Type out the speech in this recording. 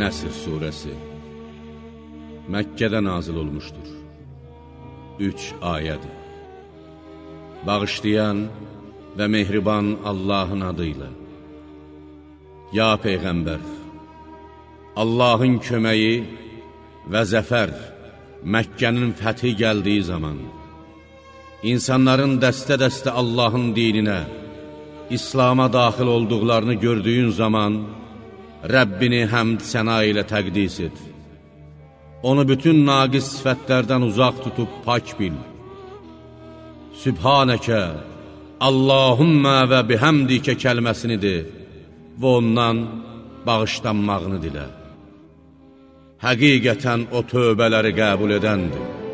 Nəsr surəsi Məkkədə nazil olmuşdur. 3 ayədir. Bağışlayan və mehriban Allahın adıyla. Ya Peyğəmbər, Allahın köməyi və zəfər Məkkənin fəthi gəldiyi zaman, insanların dəstə-dəstə Allahın dininə, İslama daxil olduqlarını gördüyün zaman, Rəbbini həmd səna ilə təqdis et. Onu bütün naqis sifətlərdən uzaq tutub pak bil. Sübhanəkə, Allahümmə və bihəmdikə kəlməsini de və ondan bağışlanmağını dilə. Həqiqətən o tövbələri qəbul edəndir.